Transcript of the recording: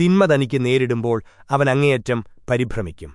തിന്മ തനിക്ക് നേരിടുമ്പോൾ അവൻ അങ്ങേയറ്റം പരിഭ്രമിക്കും.